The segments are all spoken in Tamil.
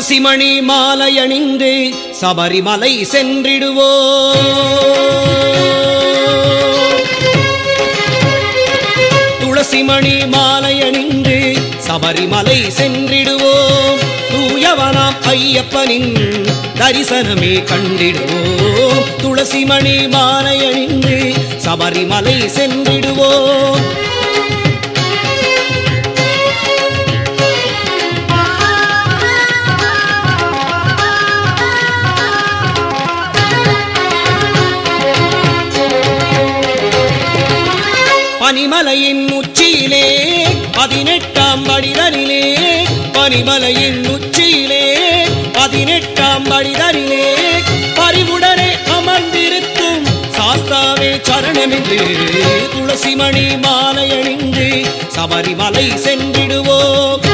துளசிமணி மாலை அணிந்து சபரிமலை சென்றிடுவோ. துளசிமணி மாலை அணிந்து சபரிமலை சென்றிடுவோம் தூயவனாம் ஐயப்பனின் தரிசனமே கண்டிடுவோம் துளசிமணி மாலை அணிந்து சபரிமலை சென்றிடுவோம் பனிமலையின் உச்சியிலே பதினெட்டாம் படிதரிலே பனிமலையின் உச்சியிலே பதினெட்டாம் படிதரிலே பறிவுடனே அமர்ந்திருக்கும் சாஸ்தாவே சரணமின்றி துளசிமணி மாலையணிந்து சபரிமலை சென்றிடுவோம்.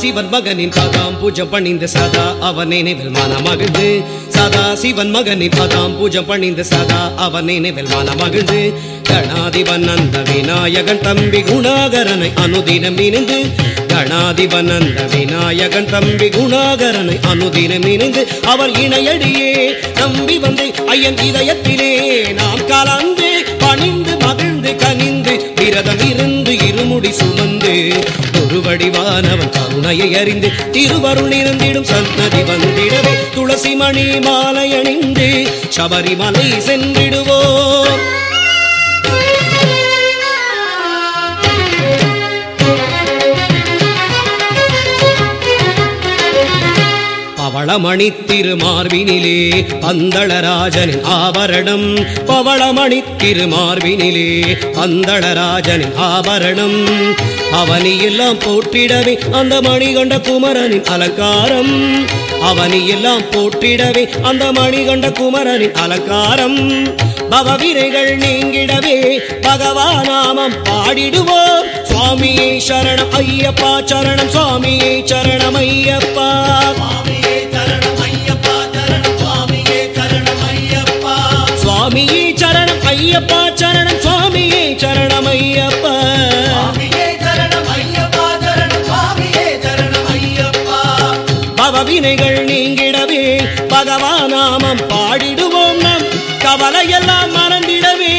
சிவன் மகனின் பாதாம் பூஜம் பணிந்து சதா அவன் நினைவில் மனமகிழ்ந்து சதா சிவன் மகனின் பாதாம் பூஜம் பணிந்து சதா அவன் நினைவில் மனமகிழ்ந்து கணாதிபன் அந்த விநாயகன் தம்பி குணாகரனை அனுதினம் இணைந்து. கணாதிபன் அந்த விநாயகன் தம்பி குணாகரனை அனுதினம் இணைந்து. அவர் இணையடியே நம்பி வந்து ஐயன் இதயத்திலே. நாம் கலந்து பணிந்து மகிழ்ந்து கனிந்து விரதம் இருந்து இருமுடி சுமந்து. திருவடிவானவன் கருணையை அறிந்து திருவருள் இருந்திடும் சந்ததி வந்திடவே. துளசி மணி மாலை அணிந்து சபரிமலை சென்றிடுவோம். பவளமணி திருமார்பினிலே பந்தளராஜனின் ஆபரணம். பவளமணி திருமார்பினிலே பந்தளராஜனின் ஆபரணம். அவனியெல்லாம் போற்றிடவே அந்த மணிகண்ட குமரனின் அலங்காரம். அவனியெல்லாம் போற்றிடவே அந்த மணிகண்ட குமரனின் அலங்காரம். பவவிரைகள் நீங்கிடவே பகவானாமம் பாடிடுவோம். சுவாமியே சரணம் ஐயப்பா சரணம் சுவாமியே சரணம் ஐயப்பா. சுவாமியே சரணம் ஐயப்பா சரணம் பவவினைகள் நீங்கிடவே பகவானாமம் பாடிடுவோம் நம். கவலையெல்லாம் மறந்திடவே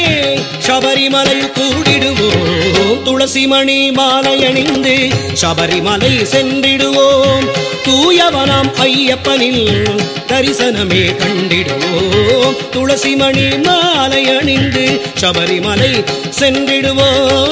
சபரிமலை கூடிடுவோம். துளசி மணி மாலை அணிந்து சபரிமலை சென்றிடுவோம். தூயவனாம் ஐயப்பனில் தரிசனமே கண்டிடுவோம். துளசி மணி மாலை அணிந்து சபரிமலை சென்றிடுவோம்.